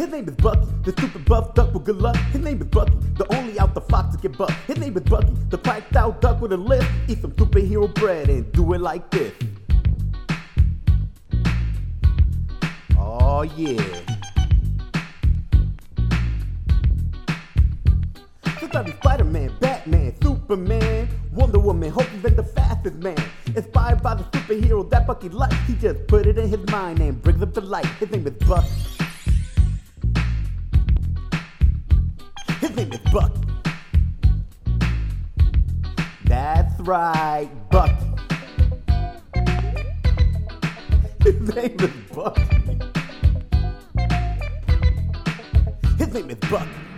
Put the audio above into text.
His name is Bucky, the stupid buff duck with good luck. His name is Bucky, the only out the fox to get buck. His name is Bucky, the cracked out duck with a list. Eat some superhero bread and do it like this. Oh yeah. Sometimes Spider-Man, Batman, Superman, Wonder Woman, Hulk even the fastest man. Inspired by the superhero that Bucky likes, he just put it in his mind and brings up the light. His name is Buck. Name is Buck. That's right, Bucky. His name is Bucky. His name is Bucky.